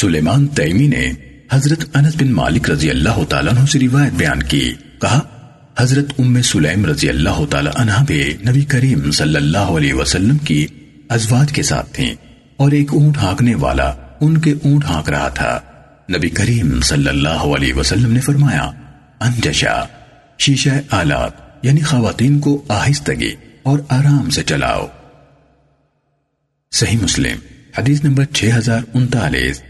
سلیمان تیمی نے حضرت انس بن مالک رضی اللہ تعالیٰ عنہ سے روایت بیان کی۔ کہا، حضرت ام سلیم رضی اللہ تعالیٰ عنہ بھی نبی کریم صلی اللہ علیہ وسلم کی ازواج کے ساتھ تھیں اور ایک اونٹ ہانکنے والا ان کے اونٹ ہانک رہا تھا۔ نبی کریم صلی اللہ علیہ وسلم نے فرمایا، انجشا، شیشہ آلات یعنی خواتین کو آہستگی اور آرام سے چلاؤ۔ صحیح مسلم، حدیث نمبر 6039